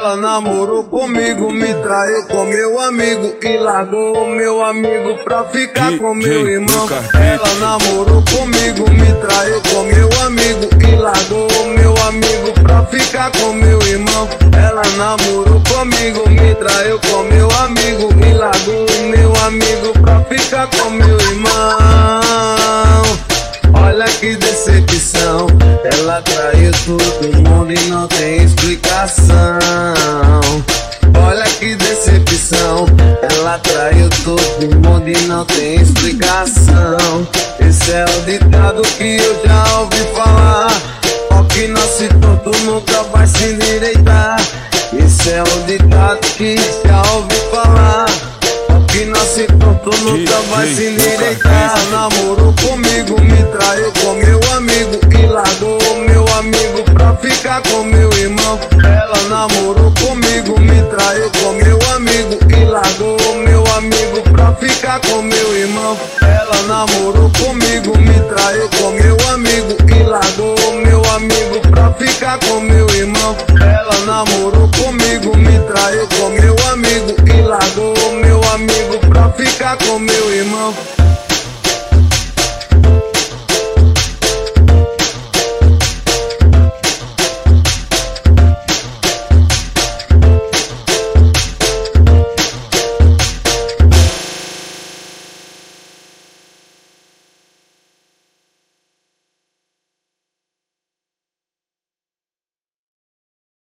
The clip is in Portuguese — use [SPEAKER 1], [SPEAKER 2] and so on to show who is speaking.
[SPEAKER 1] Ela namorou comigo, me traiu com meu amigo e largou meu amigo pra ficar com meu irmão. Ela namorou comigo, me traiu com meu amigo e largou meu amigo pra ficar com meu irmão. Ela namorou comigo, me traiu com meu amigo e largou meu amigo pra ficar com meu decepção, ela traiu todo mundo e não tem explicação. Olha que decepção, ela traiu todo mundo e não tem explicação. Esse é o ditado que eu já ouvi falar. Ó que nasce torto nunca vai se endireitar. Esse é o ditado que já ouvi falar. Ó que nasce torto nunca vai se endireitar. Namorou comigo, traiu com meu amigo e largou meu amigo pra ficar com meu irmão. Ela namorou comigo, me traiu com meu amigo e largou meu amigo pra ficar com meu irmão. Ela namorou comigo, me traiu com meu amigo e largou meu amigo pra ficar com meu irmão. Ela namorou comigo, me traiu com meu amigo e largou meu amigo pra ficar com meu irmão.